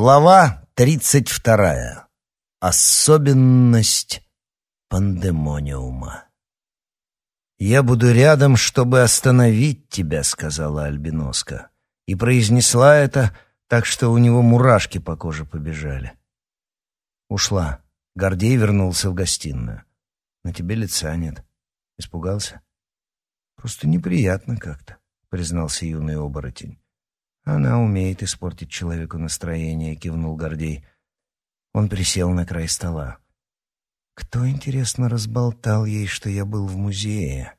Глава тридцать вторая. Особенность пандемониума. «Я буду рядом, чтобы остановить тебя», — сказала Альбиноска. И произнесла это так, что у него мурашки по коже побежали. Ушла. Гордей вернулся в гостиную. «На тебе лица нет. Испугался?» «Просто неприятно как-то», — признался юный оборотень. «Она умеет испортить человеку настроение», — кивнул Гордей. Он присел на край стола. «Кто, интересно, разболтал ей, что я был в музее?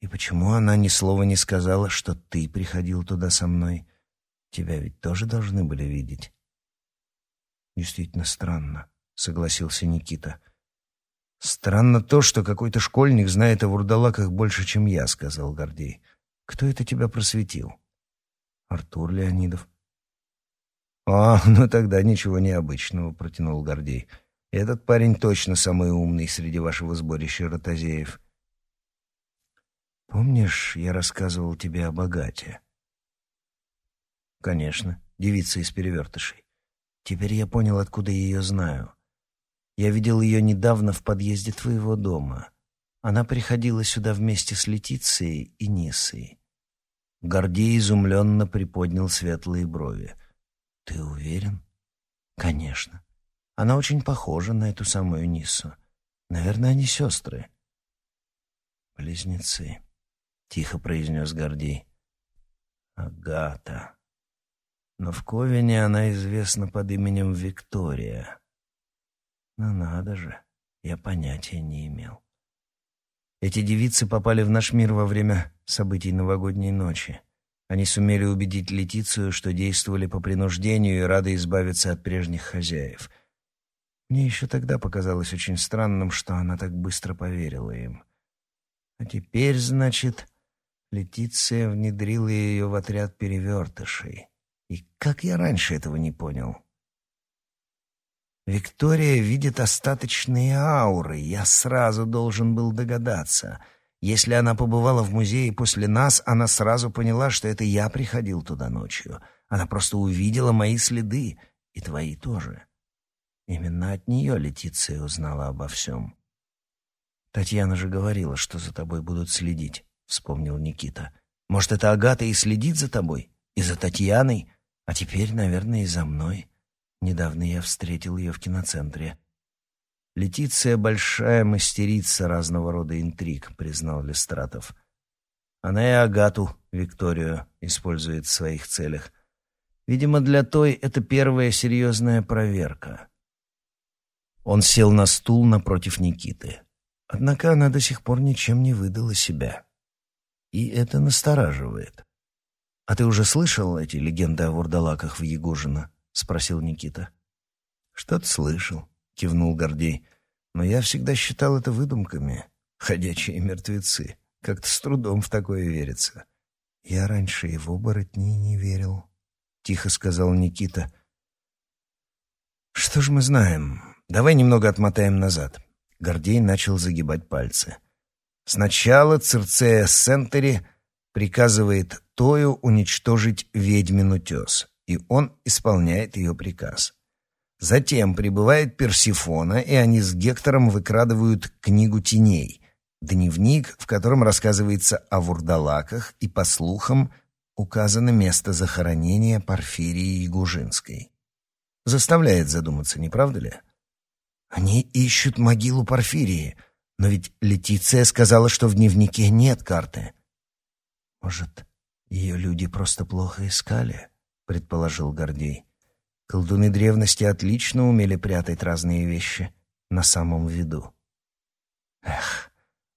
И почему она ни слова не сказала, что ты приходил туда со мной? Тебя ведь тоже должны были видеть». «Действительно странно», — согласился Никита. «Странно то, что какой-то школьник знает о вурдалаках больше, чем я», — сказал Гордей. «Кто это тебя просветил?» Артур Леонидов. «А, ну тогда ничего необычного», — протянул Гордей. «Этот парень точно самый умный среди вашего сборища ротозеев». «Помнишь, я рассказывал тебе о богате?» «Конечно, девица из перевертышей. Теперь я понял, откуда ее знаю. Я видел ее недавно в подъезде твоего дома. Она приходила сюда вместе с Летицией и Нисой. Гордей изумленно приподнял светлые брови. «Ты уверен?» «Конечно. Она очень похожа на эту самую Ниссу. Наверное, они сестры». «Близнецы», — тихо произнес Гордей. «Агата. Но в Ковине она известна под именем Виктория. Ну надо же, я понятия не имел». Эти девицы попали в наш мир во время событий новогодней ночи. Они сумели убедить Летицию, что действовали по принуждению и рады избавиться от прежних хозяев. Мне еще тогда показалось очень странным, что она так быстро поверила им. А теперь, значит, Летиция внедрила ее в отряд перевертышей. И как я раньше этого не понял? Виктория видит остаточные ауры. Я сразу должен был догадаться. Если она побывала в музее после нас, она сразу поняла, что это я приходил туда ночью. Она просто увидела мои следы, и твои тоже. Именно от нее Летиция узнала обо всем. «Татьяна же говорила, что за тобой будут следить», — вспомнил Никита. «Может, это Агата и следит за тобой? И за Татьяной? А теперь, наверное, и за мной». Недавно я встретил ее в киноцентре. Летиция — большая мастерица разного рода интриг, признал Лестратов. Она и Агату, Викторию, использует в своих целях. Видимо, для той это первая серьезная проверка. Он сел на стул напротив Никиты. Однако она до сих пор ничем не выдала себя. И это настораживает. А ты уже слышал эти легенды о вурдалаках в Ягужино? Спросил Никита. Что-то слышал, кивнул Гордей. Но я всегда считал это выдумками. Ходячие мертвецы. Как-то с трудом в такое верится. Я раньше и в оборотни не верил, тихо сказал Никита. Что ж мы знаем? Давай немного отмотаем назад. Гордей начал загибать пальцы. Сначала Цирцея Сентери приказывает Тою уничтожить ведьмину тес и он исполняет ее приказ. Затем прибывает Персифона, и они с Гектором выкрадывают книгу теней, дневник, в котором рассказывается о вурдалаках, и, по слухам, указано место захоронения Порфирии Ягужинской. Заставляет задуматься, не правда ли? Они ищут могилу Порфирии, но ведь Летиция сказала, что в дневнике нет карты. Может, ее люди просто плохо искали? Предположил Гордей. Колдуны древности отлично умели прятать разные вещи на самом виду. Эх,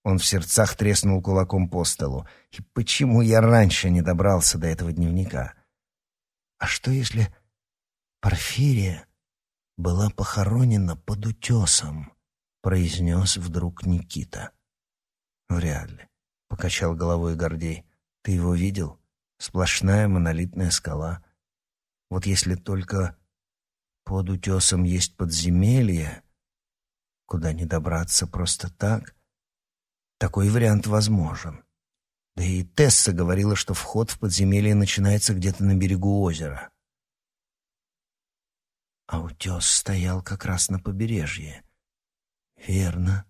он в сердцах треснул кулаком по столу. И почему я раньше не добрался до этого дневника? А что если Порфирия была похоронена под утесом? произнес вдруг Никита. Вряд ли, покачал головой Гордей. Ты его видел? Сплошная монолитная скала. Вот если только под утесом есть подземелье, куда не добраться просто так, такой вариант возможен. Да и Тесса говорила, что вход в подземелье начинается где-то на берегу озера. Утес стоял как раз на побережье. Верно.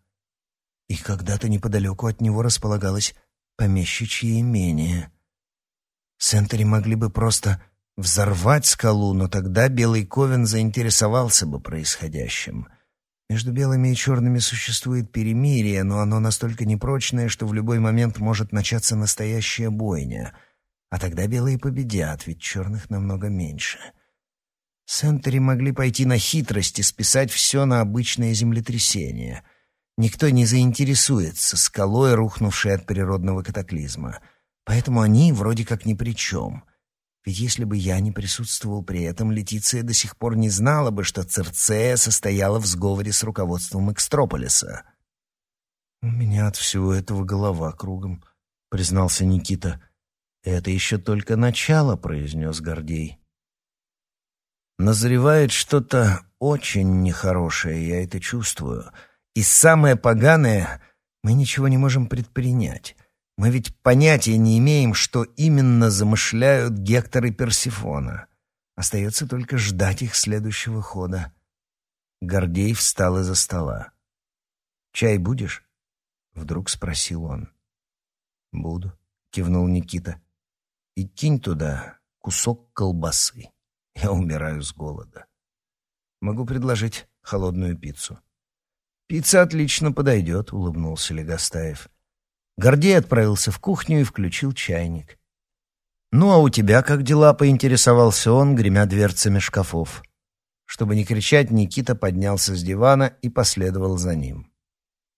И когда-то неподалеку от него располагалось помещичье имение. Сентери могли бы просто взорвать скалу, но тогда Белый Ковен заинтересовался бы происходящим. Между белыми и черными существует перемирие, но оно настолько непрочное, что в любой момент может начаться настоящая бойня. А тогда белые победят, ведь черных намного меньше. Сентери могли пойти на хитрость и списать все на обычное землетрясение. Никто не заинтересуется скалой, рухнувшей от природного катаклизма. Поэтому они вроде как ни при чем — ведь если бы я не присутствовал при этом, Летиция до сих пор не знала бы, что Церцея состояла в сговоре с руководством Экстрополиса. «У меня от всего этого голова кругом», — признался Никита. «Это еще только начало», — произнес Гордей. «Назревает что-то очень нехорошее, я это чувствую. И самое поганое — мы ничего не можем предпринять. Мы ведь понятия не имеем, что именно замышляют Гектор и Персифона. Остается только ждать их следующего хода. Гордей встал из-за стола. «Чай будешь?» — вдруг спросил он. «Буду», — кивнул Никита. «И кинь туда кусок колбасы. Я умираю с голода. Могу предложить холодную пиццу». «Пицца отлично подойдет», — улыбнулся Легостаев. Гордей отправился в кухню и включил чайник. «Ну, а у тебя как дела?» — поинтересовался он, гремя дверцами шкафов. Чтобы не кричать, Никита поднялся с дивана и последовал за ним.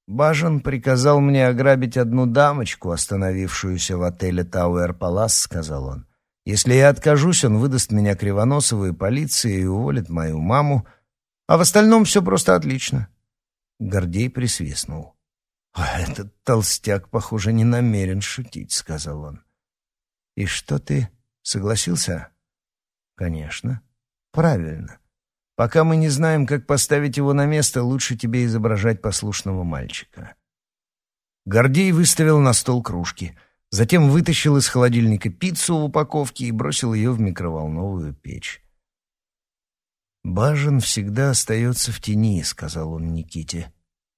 «Бажен приказал мне ограбить одну дамочку, остановившуюся в отеле «Тауэр Палас», — сказал он. «Если я откажусь, он выдаст меня Кривоносову и полиции и уволит мою маму, а в остальном все просто отлично». Гордей присвистнул. «А этот толстяк, похоже, не намерен шутить», — сказал он. «И что ты, согласился?» «Конечно. Правильно. Пока мы не знаем, как поставить его на место, лучше тебе изображать послушного мальчика». Гордей выставил на стол кружки, затем вытащил из холодильника пиццу в упаковке и бросил ее в микроволновую печь. «Бажен всегда остается в тени», — сказал он Никите.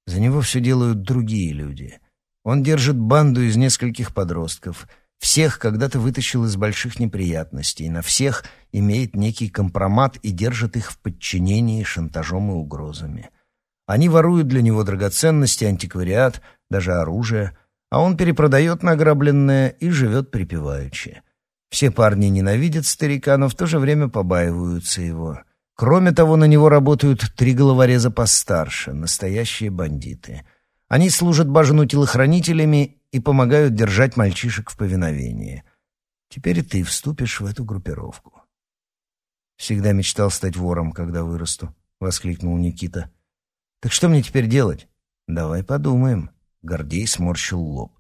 За него все делают другие люди. Он держит банду из нескольких подростков. Всех когда-то вытащил из больших неприятностей. На всех имеет некий компромат и держит их в подчинении шантажом и угрозами. Они воруют для него драгоценности, антиквариат, даже оружие, а он перепродает награбленное и живет припеваючи. Все парни ненавидят старика, но в то же время побаиваются его. Кроме того, на него работают три головореза постарше, настоящие бандиты. Они служат Бажену телохранителями и помогают держать мальчишек в повиновении. Теперь ты вступишь в эту группировку. «Всегда мечтал стать вором, когда вырасту», — воскликнул Никита. «Так что мне теперь делать?» «Давай подумаем». Гордей сморщил лоб.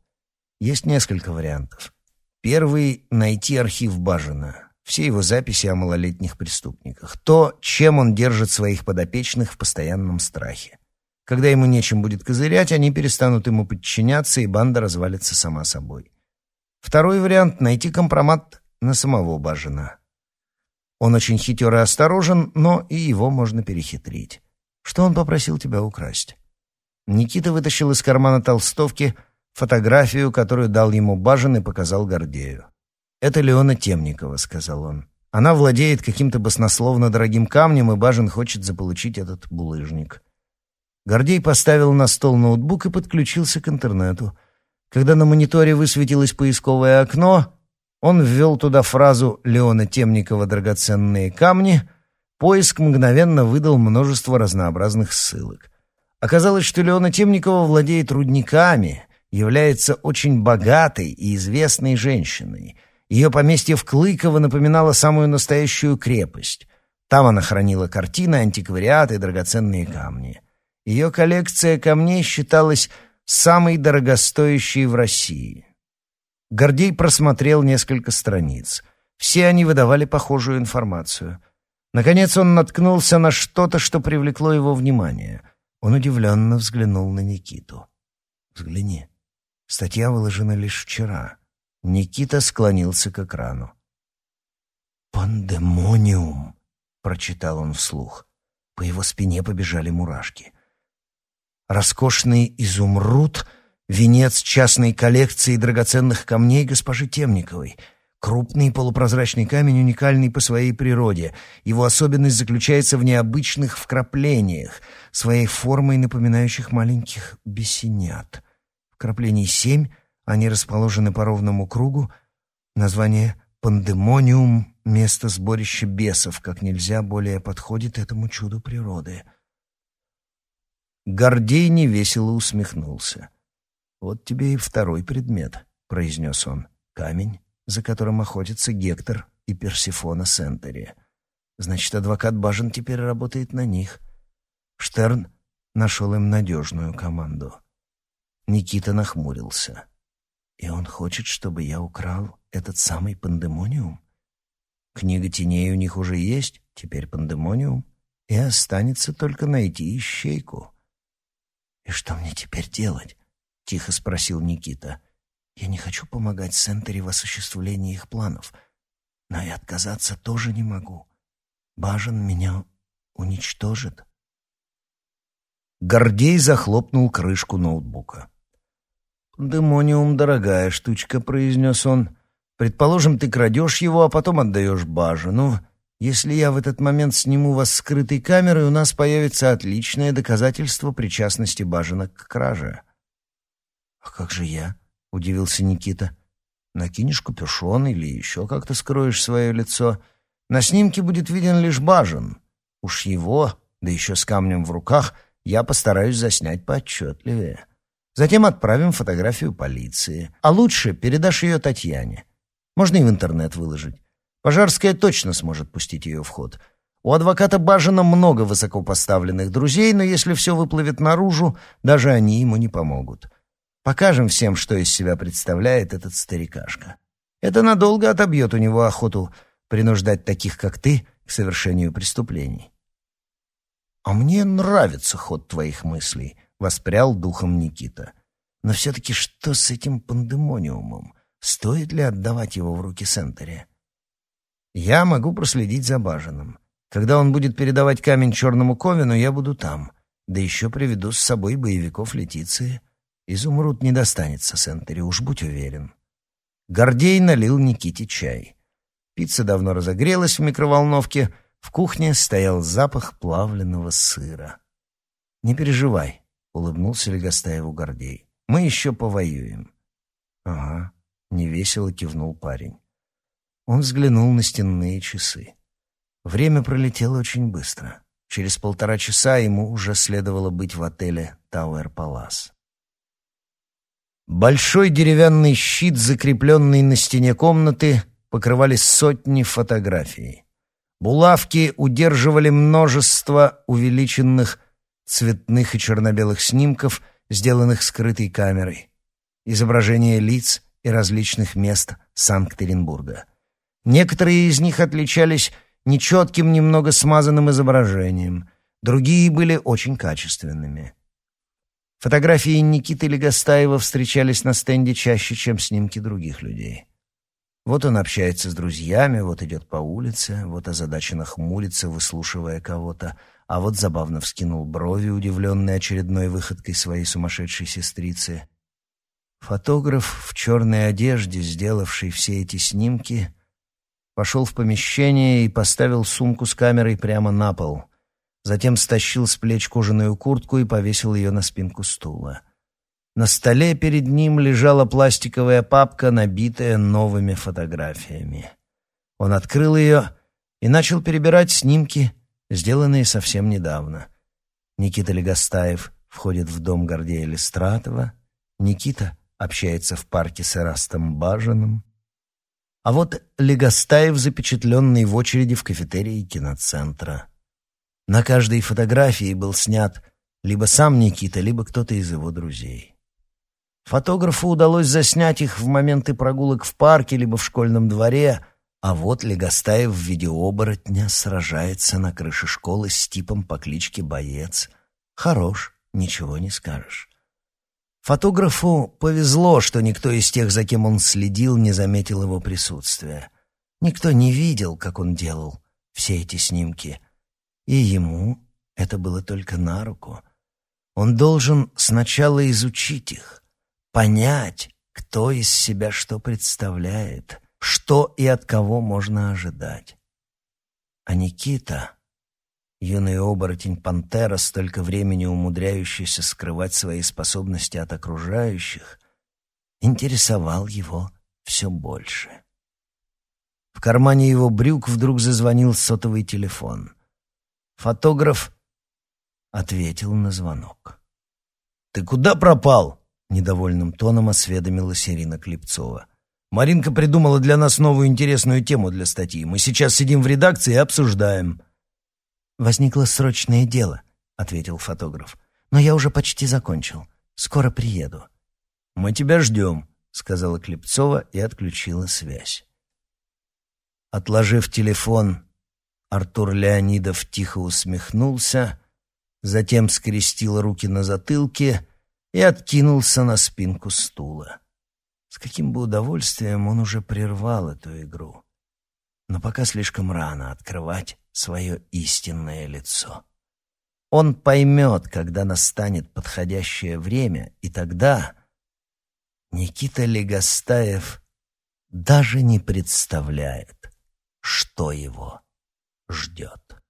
«Есть несколько вариантов. Первый — найти архив Бажена все его записи о малолетних преступниках, то, чем он держит своих подопечных в постоянном страхе. Когда ему нечем будет козырять, они перестанут ему подчиняться, и банда развалится сама собой. Второй вариант — найти компромат на самого Бажина. Он очень хитер и осторожен, но и его можно перехитрить. Что он попросил тебя украсть? Никита вытащил из кармана толстовки фотографию, которую дал ему Бажин и показал Гордею. «Это Леона Темникова», — сказал он. «Она владеет каким-то баснословно дорогим камнем, и Бажин хочет заполучить этот булыжник». Гордей поставил на стол ноутбук и подключился к интернету. Когда на мониторе высветилось поисковое окно, он ввел туда фразу «Леона Темникова драгоценные камни», поиск мгновенно выдал множество разнообразных ссылок. Оказалось, что Леона Темникова владеет рудниками, является очень богатой и известной женщиной — ее поместье в Клыково напоминало самую настоящую крепость. Там она хранила картины, антиквариат и драгоценные камни. Ее коллекция камней считалась самой дорогостоящей в России. Гордей просмотрел несколько страниц. Все они выдавали похожую информацию. Наконец он наткнулся на что-то, что привлекло его внимание. Он удивленно взглянул на Никиту. «Взгляни. Статья выложена лишь вчера». Никита склонился к экрану. «Пандемониум», — прочитал он вслух. По его спине побежали мурашки. Роскошный изумруд — венец частной коллекции драгоценных камней госпожи Темниковой — Крупный полупрозрачный камень уникальный по своей природе. Его особенность заключается в необычных вкраплениях, своей формой напоминающих маленьких бесенят. Вкраплений семь, они расположены по ровному кругу. Название «Пандемониум» — место сборища бесов, как нельзя более подходит этому чуду природы. Гордей невесело усмехнулся. «Вот тебе и второй предмет», — произнес он. «Камень, за которым охотятся Гектор и Персифона Сентери. Значит, адвокат Бажен теперь работает на них. Штерн нашел им надежную команду. Никита нахмурился. И он хочет, чтобы я украл этот самый пандемониум? Книга теней у них уже есть, теперь пандемониум, и останется только найти ищейку. «И что мне теперь делать?» — тихо спросил Никита. Я не хочу помогать Сентери в осуществлении их планов, но и отказаться тоже не могу. Бажен меня уничтожит. Гордей захлопнул крышку ноутбука. «Демониум — дорогая штучка», — произнес он. «Предположим, ты крадешь его, а потом отдаешь Бажену. Если я в этот момент сниму вас скрытой камерой, у нас появится отличное доказательство причастности Бажена к краже». «А как же я?» удивился Никита. «Накинешь капюшон или еще как-то скроешь свое лицо. На снимке будет виден лишь бажен. Уж его, да еще с камнем в руках, я постараюсь заснять поотчетливее. Затем отправим фотографию полиции. А лучше передашь ее Татьяне. Можно и в интернет выложить. Пожарская точно сможет пустить ее в ход». У адвоката Бажина много высокопоставленных друзей, но если все выплывет наружу, даже они ему не помогут. Покажем всем, что из себя представляет этот старикашка. Это надолго отобьет у него охоту принуждать таких, как ты, к совершению преступлений. «А мне нравится ход твоих мыслей», — воспрял духом Никита. «Но все-таки что с этим пандемониумом? Стоит ли отдавать его в руки Сентери?» «Я могу проследить за Бажиным. Когда он будет передавать камень черному Ковину, я буду там. Да еще приведу с собой боевиков Летиции». Изумруд не достанется Сентери, уж будь уверен. Гордей налил Никите чай. Пицца давно разогрелась в микроволновке, в кухне стоял запах плавленного сыра. «Не переживай», — улыбнулся Легостаеву Гордей. «Мы еще повоюем». «Ага», — невесело кивнул парень. Он взглянул на стенные часы. Время пролетело очень быстро. Через полтора часа ему уже следовало быть в отеле «Тауэр Палас». Большой деревянный щит, закрепленный на стене комнаты, покрывали сотни фотографий. Булавки удерживали множество увеличенных цветных и черно-белых снимков, сделанных скрытой камерой. Изображения лиц и различных мест Санкт-Петербурга. Некоторые из них отличались нечетким, немного смазанным изображением, другие были очень качественными. Фотографии Никиты Легостаева встречались на стенде чаще, чем снимки других людей. Вот он общается с друзьями, вот идет по улице, вот озадаченно хмурится, выслушивая кого-то, а вот забавно вскинул брови, удивленный очередной выходкой своей сумасшедшей сестрицы. Фотограф в черной одежде, сделавший все эти снимки, пошел в помещение и поставил сумку с камерой прямо на пол — Затем стащил с плеч кожаную куртку и повесил ее на спинку стула. На столе перед ним лежала пластиковая папка, набитая новыми фотографиями. Он открыл ее и начал перебирать снимки, сделанные совсем недавно. Никита Легостаев входит в дом Гордея Листратова. Никита общается в парке с Эрастом Бажиным. А вот Легостаев, запечатленный в очереди в кафетерии киноцентра. На каждой фотографии был снят либо сам Никита, либо кто-то из его друзей. Фотографу удалось заснять их в моменты прогулок в парке либо в школьном дворе, а вот Легостаев в виде оборотня сражается на крыше школы с типом по кличке Боец. Хорош, ничего не скажешь. Фотографу повезло, что никто из тех, за кем он следил, не заметил его присутствия. Никто не видел, как он делал все эти снимки — и ему это было только на руку. Он должен сначала изучить их, понять, кто из себя что представляет, что и от кого можно ожидать. А Никита, юный оборотень пантера, столько времени умудряющийся скрывать свои способности от окружающих, интересовал его все больше. В кармане его брюк вдруг зазвонил сотовый телефон. Фотограф ответил на звонок. «Ты куда пропал?» — недовольным тоном осведомилась Ирина Клепцова. «Маринка придумала для нас новую интересную тему для статьи. Мы сейчас сидим в редакции и обсуждаем». «Возникло срочное дело», — ответил фотограф. «Но я уже почти закончил. Скоро приеду». «Мы тебя ждем», — сказала Клепцова и отключила связь. Отложив телефон, Артур Леонидов тихо усмехнулся, затем скрестил руки на затылке и откинулся на спинку стула. С каким бы удовольствием он уже прервал эту игру. Но пока слишком рано открывать свое истинное лицо. Он поймет, когда настанет подходящее время, и тогда Никита Легостаев даже не представляет, что его ждет.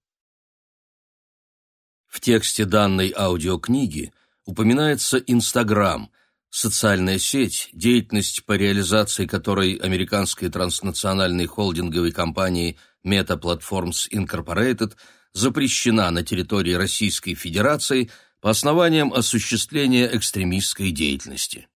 В тексте данной аудиокниги упоминается Инстаграм, социальная сеть, деятельность по реализации которой американской транснациональной холдинговой компании Meta Platforms Incorporated запрещена на территории Российской Федерации по основаниям осуществления экстремистской деятельности.